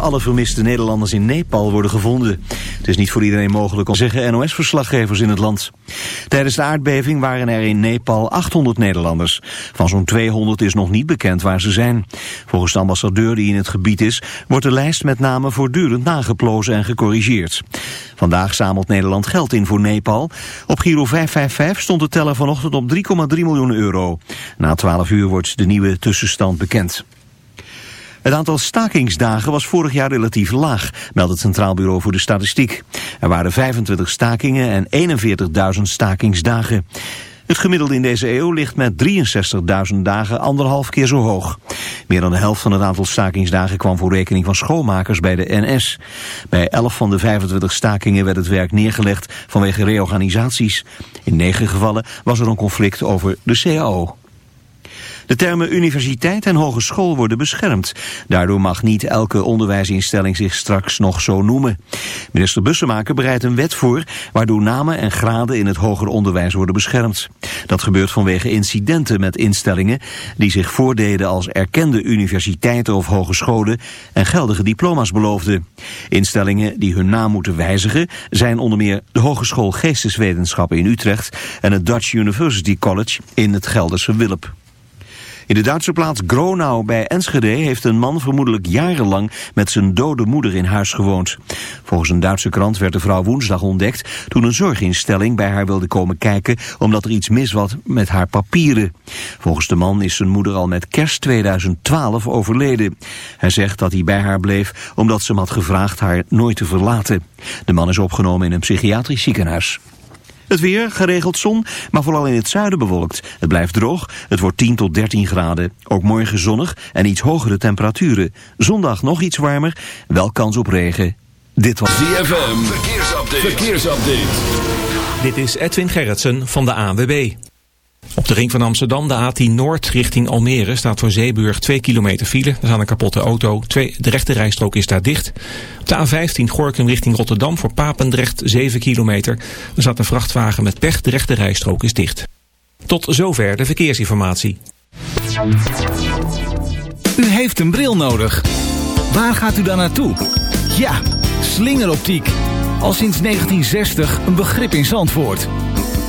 Alle vermiste Nederlanders in Nepal worden gevonden. Het is niet voor iedereen mogelijk om zeggen NOS-verslaggevers in het land. Tijdens de aardbeving waren er in Nepal 800 Nederlanders. Van zo'n 200 is nog niet bekend waar ze zijn. Volgens de ambassadeur die in het gebied is... wordt de lijst met namen voortdurend nageplozen en gecorrigeerd. Vandaag zamelt Nederland geld in voor Nepal. Op Giro 555 stond de teller vanochtend op 3,3 miljoen euro. Na 12 uur wordt de nieuwe tussenstand bekend. Het aantal stakingsdagen was vorig jaar relatief laag, meldt het Centraal Bureau voor de Statistiek. Er waren 25 stakingen en 41.000 stakingsdagen. Het gemiddelde in deze eeuw ligt met 63.000 dagen anderhalf keer zo hoog. Meer dan de helft van het aantal stakingsdagen kwam voor rekening van schoonmakers bij de NS. Bij 11 van de 25 stakingen werd het werk neergelegd vanwege reorganisaties. In 9 gevallen was er een conflict over de CAO. De termen universiteit en hogeschool worden beschermd. Daardoor mag niet elke onderwijsinstelling zich straks nog zo noemen. Minister Bussemaker bereidt een wet voor... waardoor namen en graden in het hoger onderwijs worden beschermd. Dat gebeurt vanwege incidenten met instellingen... die zich voordeden als erkende universiteiten of hogescholen... en geldige diploma's beloofden. Instellingen die hun naam moeten wijzigen... zijn onder meer de Hogeschool Geesteswetenschappen in Utrecht... en het Dutch University College in het Gelderse Wilp. In de Duitse plaats Gronau bij Enschede heeft een man vermoedelijk jarenlang met zijn dode moeder in huis gewoond. Volgens een Duitse krant werd de vrouw woensdag ontdekt toen een zorginstelling bij haar wilde komen kijken omdat er iets mis was met haar papieren. Volgens de man is zijn moeder al met kerst 2012 overleden. Hij zegt dat hij bij haar bleef omdat ze hem had gevraagd haar nooit te verlaten. De man is opgenomen in een psychiatrisch ziekenhuis. Het weer, geregeld zon, maar vooral in het zuiden bewolkt. Het blijft droog, het wordt 10 tot 13 graden. Ook morgen zonnig en iets hogere temperaturen. Zondag nog iets warmer, wel kans op regen. Dit was ZFM, verkeersupdate. verkeersupdate. Dit is Edwin Gerritsen van de ANWB. Op de ring van Amsterdam, de A10 Noord richting Almere, staat voor Zeeburg 2 kilometer file. Er staat een kapotte auto. De rechte rijstrook is daar dicht. Op de A15 Gorkum richting Rotterdam voor Papendrecht 7 kilometer. Er staat een vrachtwagen met pech. De rechte rijstrook is dicht. Tot zover de verkeersinformatie. U heeft een bril nodig. Waar gaat u dan naartoe? Ja, slingeroptiek. Al sinds 1960 een begrip in Zandvoort.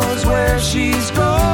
Knows where she's going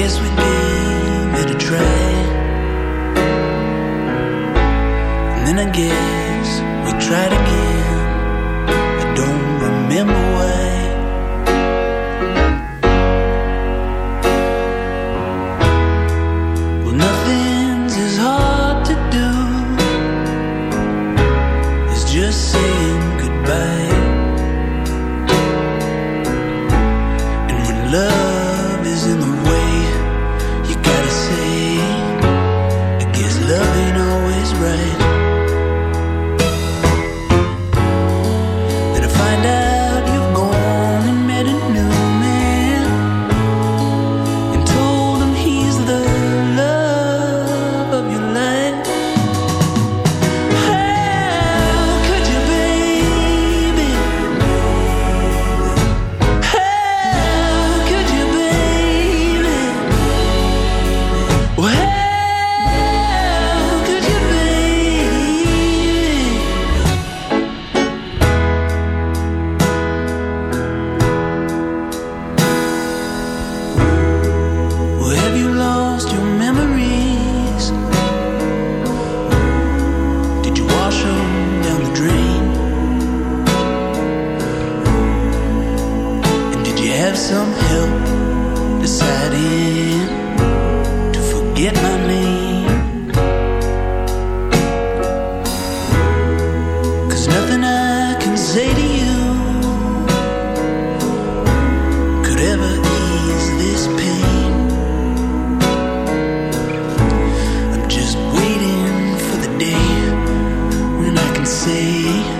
guess we gave it a try. And then I guess we tried. say